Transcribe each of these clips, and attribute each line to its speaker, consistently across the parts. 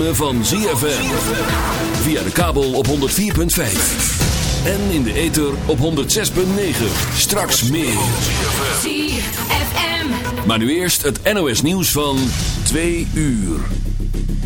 Speaker 1: ritme van ZFM. Via de kabel op 104.5. En in de ether op 106.9. Straks meer.
Speaker 2: ZFM.
Speaker 1: Maar nu eerst het NOS nieuws van 2 uur.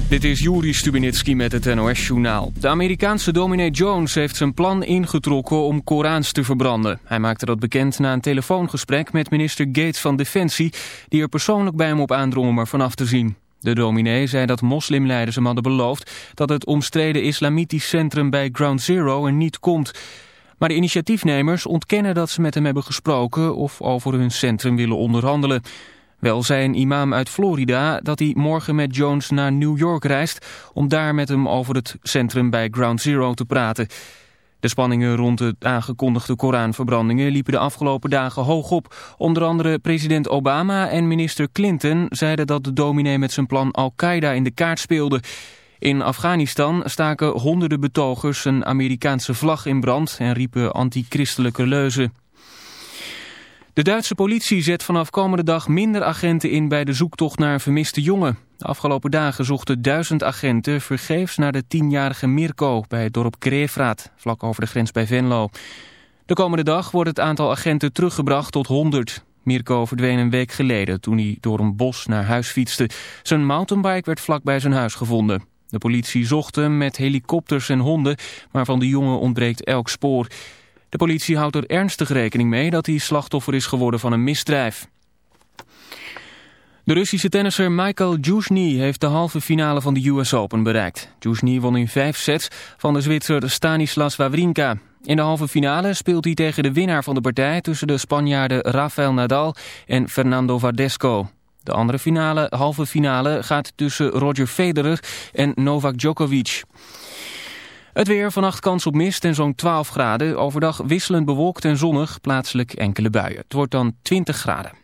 Speaker 3: Dit is Juri Stubinitski met het NOS-journaal. De Amerikaanse dominee Jones heeft zijn plan ingetrokken om Korans te verbranden. Hij maakte dat bekend na een telefoongesprek met minister Gates van Defensie... die er persoonlijk bij hem op aandrong om er vanaf te zien. De dominee zei dat moslimleiders hem hadden beloofd... dat het omstreden islamitisch centrum bij Ground Zero er niet komt... Maar de initiatiefnemers ontkennen dat ze met hem hebben gesproken of over hun centrum willen onderhandelen. Wel zei een imam uit Florida dat hij morgen met Jones naar New York reist om daar met hem over het centrum bij Ground Zero te praten. De spanningen rond de aangekondigde Koranverbrandingen liepen de afgelopen dagen hoog op. Onder andere president Obama en minister Clinton zeiden dat de dominee met zijn plan Al-Qaeda in de kaart speelde. In Afghanistan staken honderden betogers een Amerikaanse vlag in brand en riepen antichristelijke leuzen. De Duitse politie zet vanaf komende dag minder agenten in bij de zoektocht naar vermiste jongen. De afgelopen dagen zochten duizend agenten vergeefs naar de tienjarige Mirko bij het dorp Kreefraat, vlak over de grens bij Venlo. De komende dag wordt het aantal agenten teruggebracht tot 100. Mirko verdween een week geleden toen hij door een bos naar huis fietste. Zijn mountainbike werd vlak bij zijn huis gevonden. De politie zocht hem met helikopters en honden, maar van de jongen ontbreekt elk spoor. De politie houdt er ernstig rekening mee dat hij slachtoffer is geworden van een misdrijf. De Russische tennisser Michael Djouzny heeft de halve finale van de US Open bereikt. Djouzny won in vijf sets van de Zwitser Stanislas Wawrinka. In de halve finale speelt hij tegen de winnaar van de partij tussen de Spanjaarden Rafael Nadal en Fernando Verdasco. De andere finale, halve finale gaat tussen Roger Federer en Novak Djokovic. Het weer, vannacht kans op mist en zo'n 12 graden. Overdag wisselend bewolkt en zonnig, plaatselijk enkele buien. Het wordt dan 20 graden.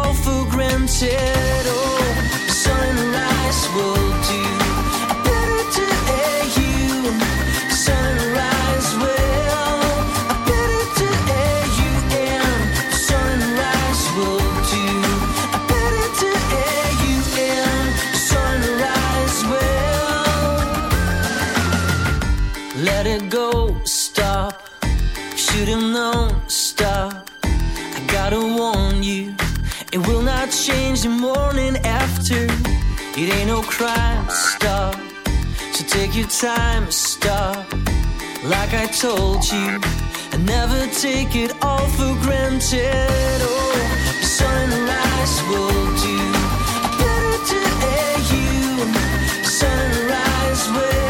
Speaker 4: all for granted. Oh, sunrise will. To stop. So take your time to stop. Like I told you, and never take it all for granted. Oh, sunrise will do better to air you. Sunrise will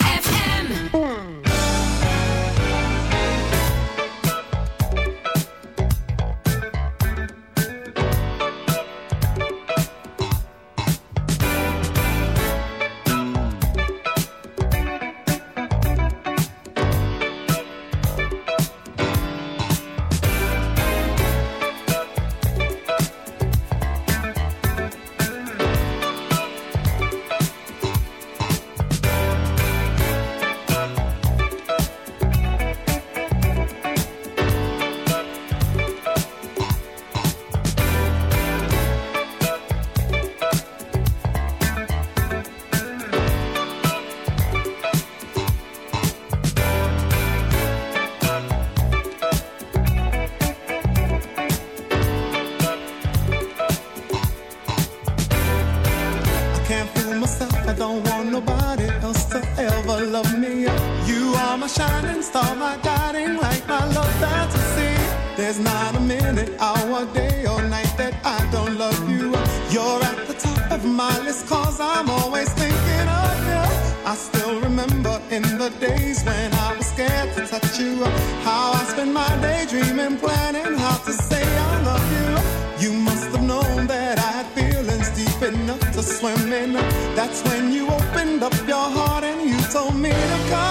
Speaker 5: dreaming, planning how to say I love you. You must have known that I had feelings deep enough to swim in. That's when you opened up your heart and you told me to come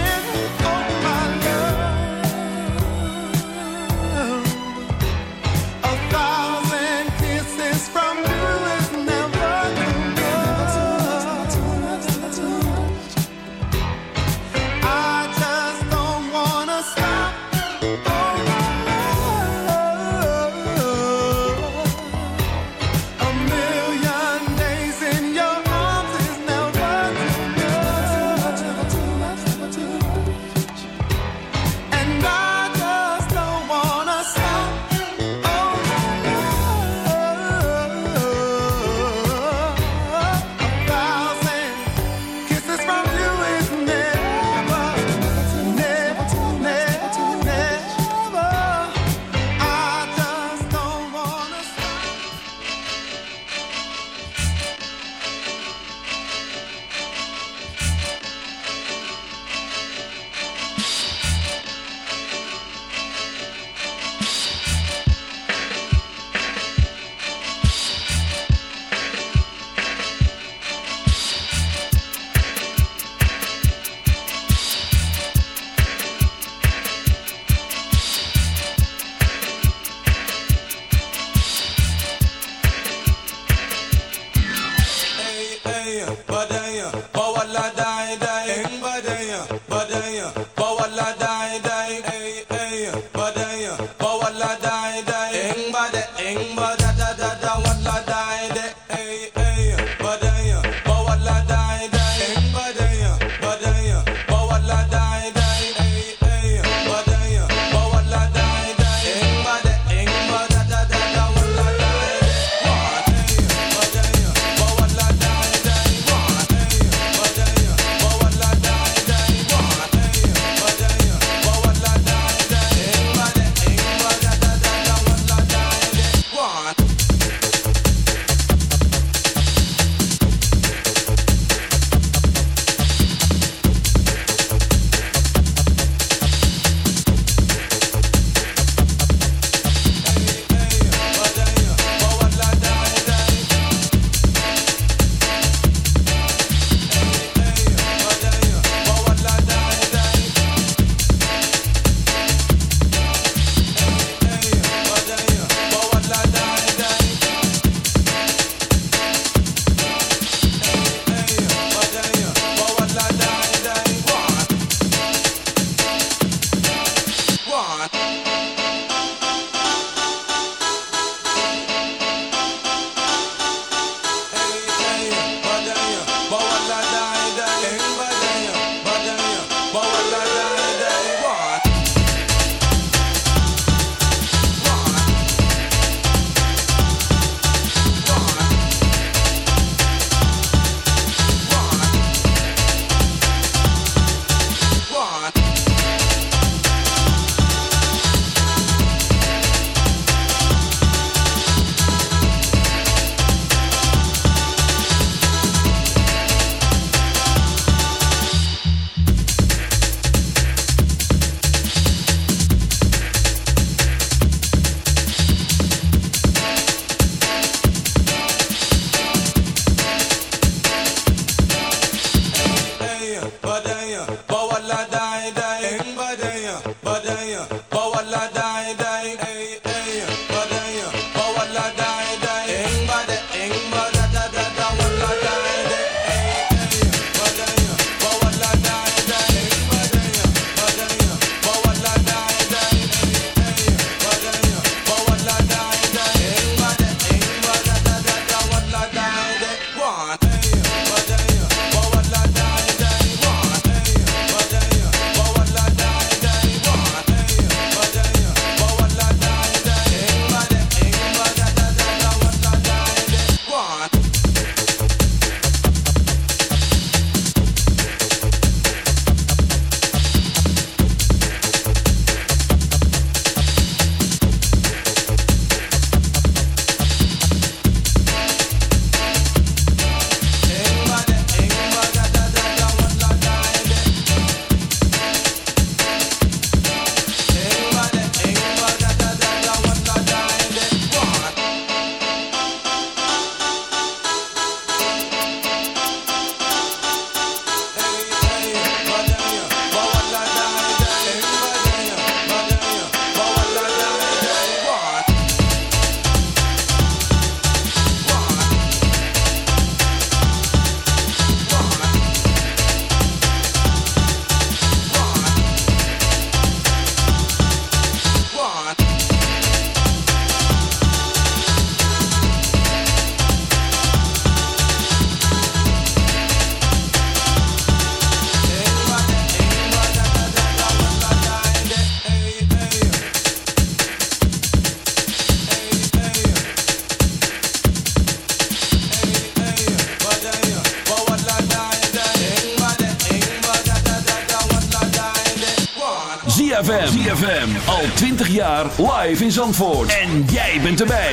Speaker 6: En jij bent erbij.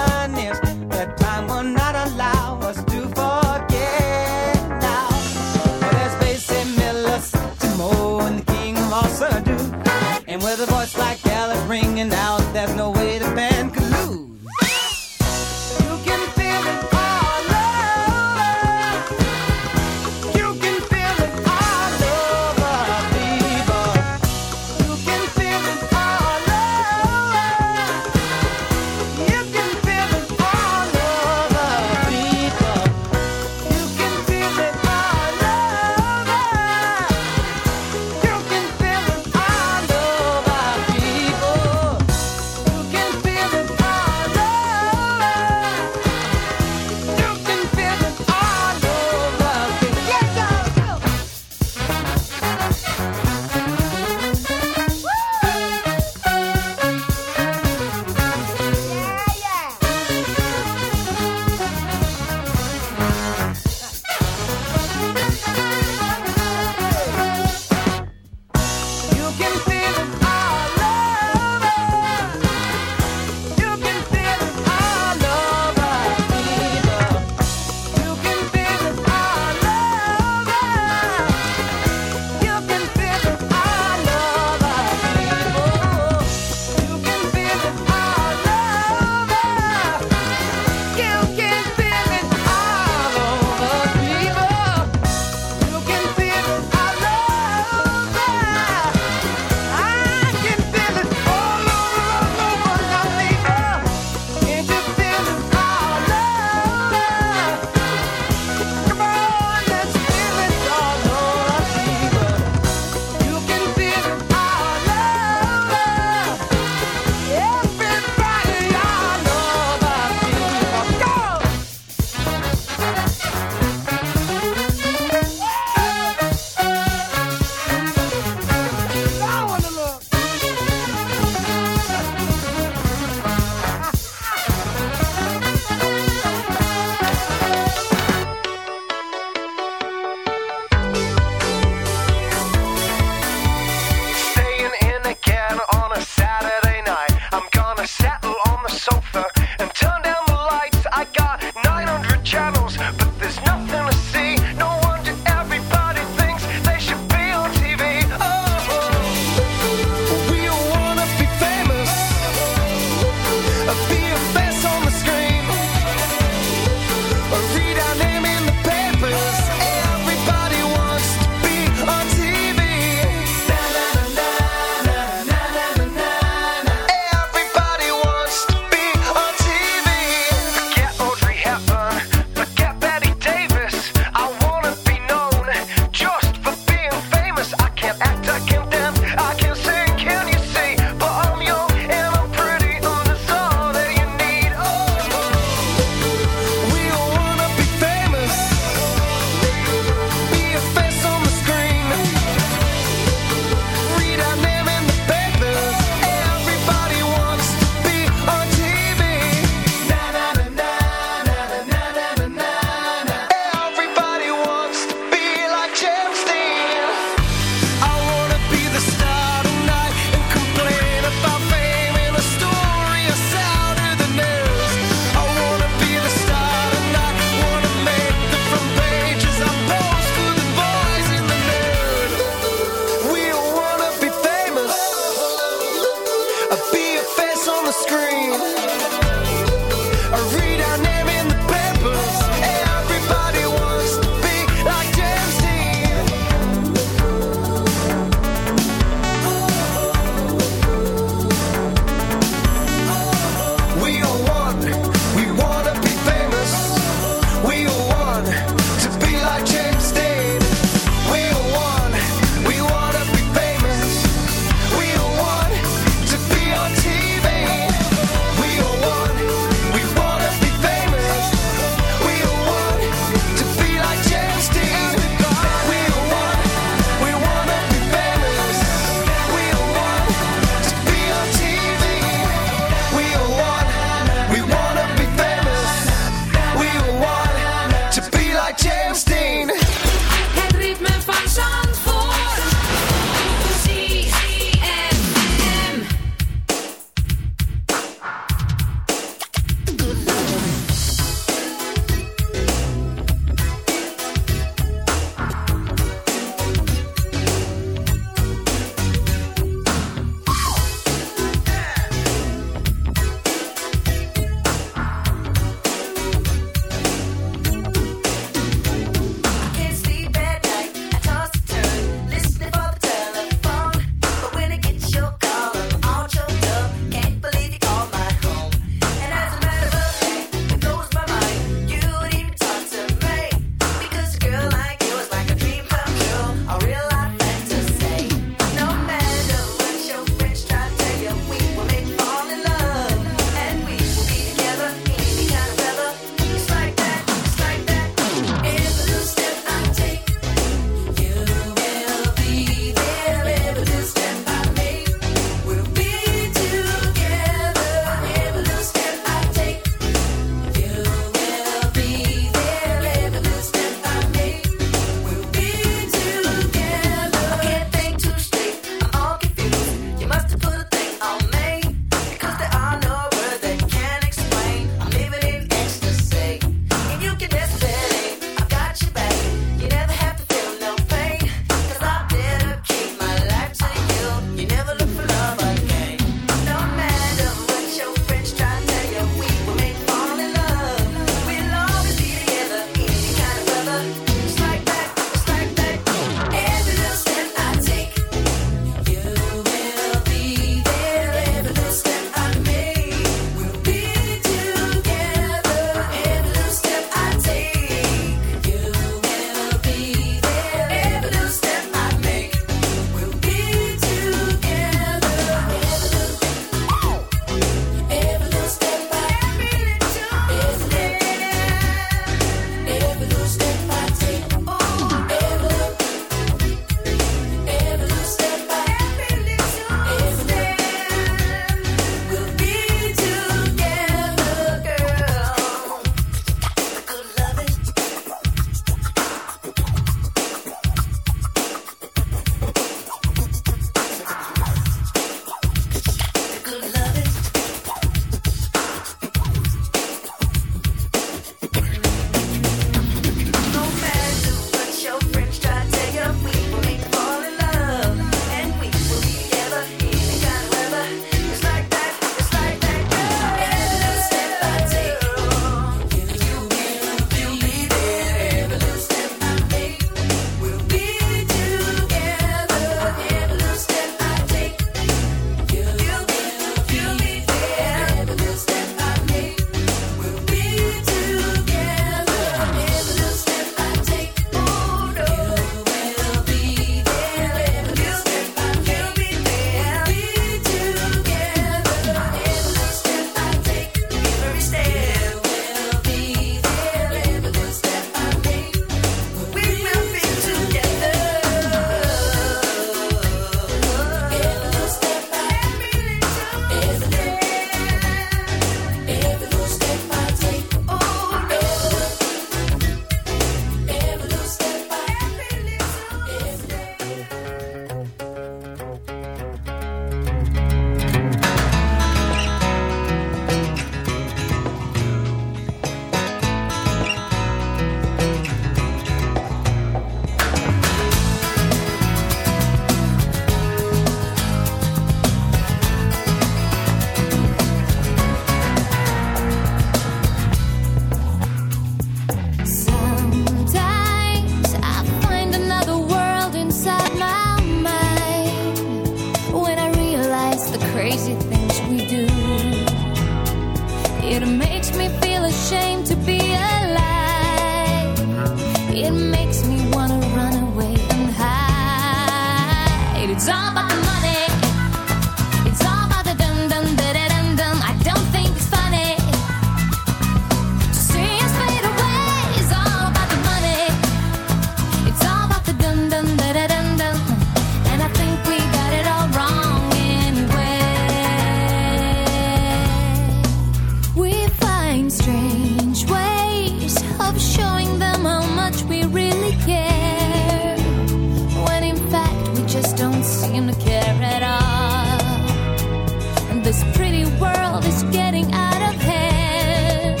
Speaker 2: This pretty world is getting out of hand.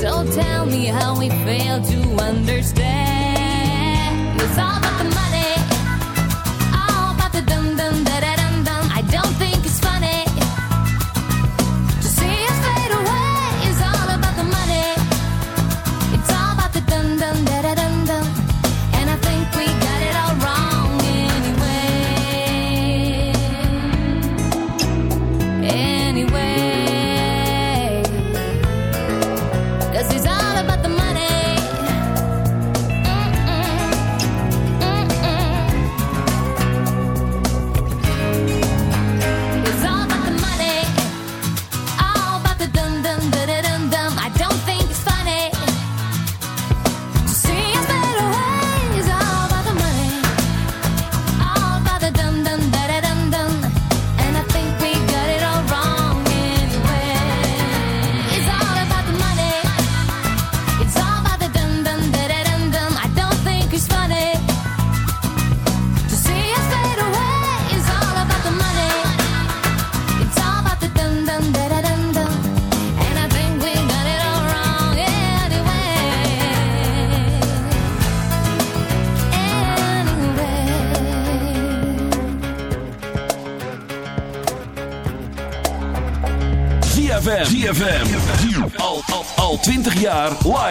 Speaker 2: So tell me how we fail to understand. It's all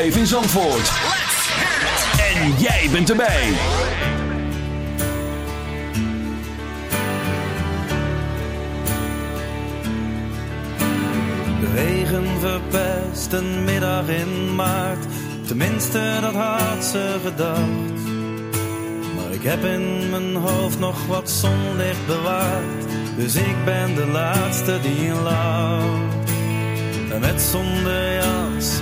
Speaker 6: live in Zandvoort. En jij bent erbij.
Speaker 7: De regen verpest een middag in maart. Tenminste, dat had ze gedacht. Maar ik heb in mijn hoofd nog wat zonlicht bewaard. Dus ik ben de laatste die lacht. En met zonder jas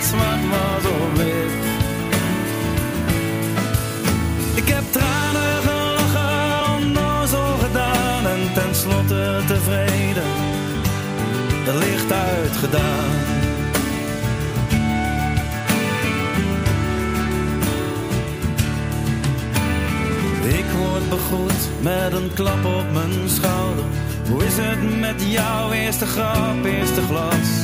Speaker 7: wat was of wit. Ik heb tranen gelachen, onnozel gedaan en tenslotte tevreden, de licht uitgedaan. Ik word begroet met een klap op mijn schouder. Hoe is het met jouw eerste grap, eerste glas?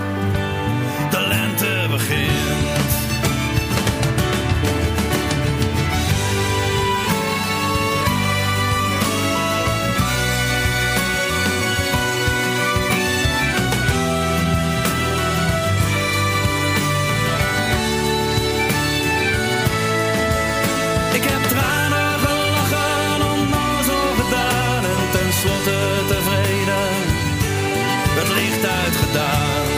Speaker 7: Licht uitgedaan.